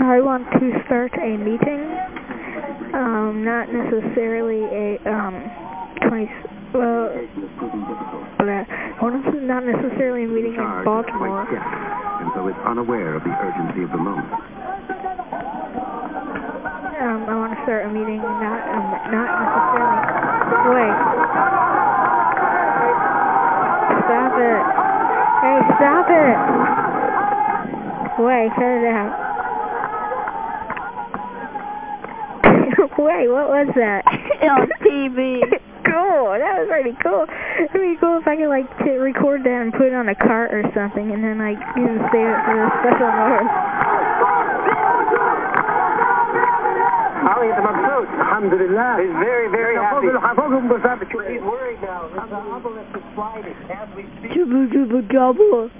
I want to start a meeting, um, not necessarily a, um, 20, well, okay. well, this is not necessarily a meeting in Baltimore. deaf, and so is unaware of the urgency of the moment. Um, I want to start a meeting, not, um, not necessarily, wait. Stop it. Hey, stop it. Wait, cut it out. Wait, what was that? on TV. cool. That was pretty cool. It would be cool if I could, like, record that and put it on a cart or something and then, like, you know, save it for the special North. Ali, I'm He's very, very happy. He's worried now. The obelisk is sliding as we speak.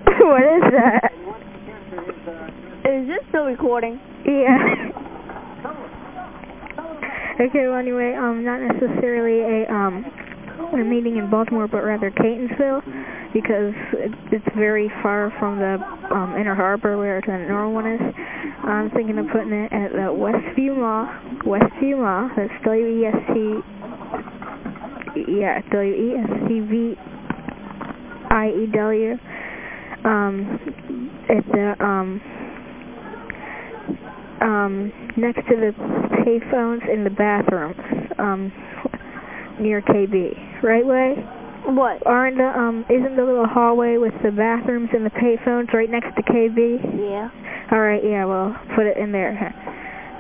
What is that? Uh, is this still recording? Yeah okay, well anyway, um, not necessarily a, um, a meeting in Baltimore, but rather Catonsville, because it, it's very far from the, um, Inner Harbor where the normal one is. I'm thinking of putting it at the Westview Mall, Westview Mall, that's W-E-S-T, yeah, W-E-S-T-V-I-E-W, um, at the, um, um, next to the payphones in the bathrooms, um, near KB. Right way? What? Aren't the, um, isn't the little hallway with the bathrooms and the payphones right next to KB? Yeah. Alright, yeah, well, put it in there.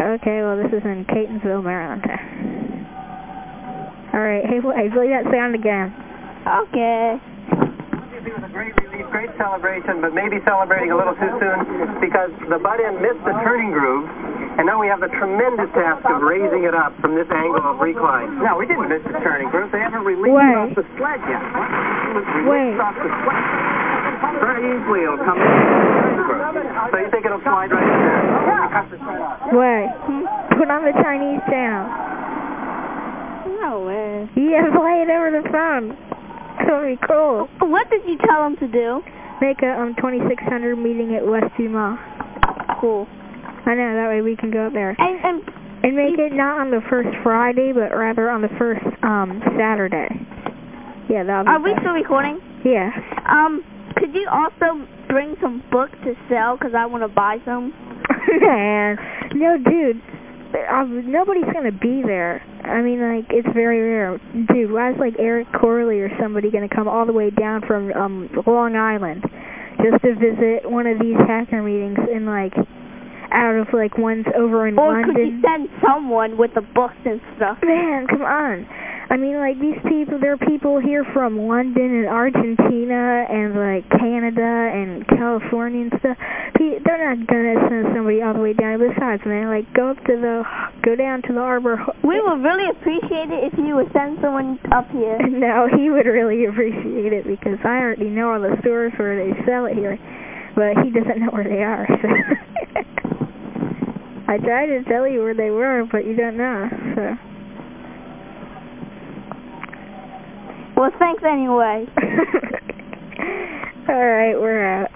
Okay, well, this is in Catonsville, Maryland. Alright, hey, hey, play that sound again. Okay. It was a great relief, great celebration, but maybe celebrating a little too soon because the butt end missed the turning groove, and now we have the tremendous task of raising it up from this angle of recline. No, we didn't miss the turning groove. They haven't released Wait. it off the sled yet. It was released Wait. off the sled. Very easily it'll come in the turning groove. So you think it'll slide right in there? Yeah. Wait, put on the Chinese channel. No way. Yeah, play it over the phone. That'll cool. What did you tell him to do? Make a, um, 2600 meeting at Westview Mall. Cool. I know, that way we can go up there. And, and And make it not on the first Friday, but rather on the first, um, Saturday. Yeah, that'll be are we best. still recording? Yeah. Um, could you also bring some books to sell? Because I want to buy some. Man, no, dude. Uh, nobody's gonna be there. I mean, like, it's very rare. Dude, why is, like, Eric Corley or somebody gonna come all the way down from, um, Long Island just to visit one of these hacker meetings in, like, out of, like, ones over in Or could you London? send someone with the books and stuff? Man, come on. I mean, like, these people, there are people here from London and Argentina and, like, Canada and California and stuff. They're not gonna send somebody all the way down. Besides, man, like, go up to the, go down to the harbor. We would really appreciate it if you would send someone up here. No, he would really appreciate it because I already know all the stores where they sell it here. But he doesn't know where they are, so. I tried to tell you where they were, but you don't know, so. Well, thanks anyway. Alright, we're out.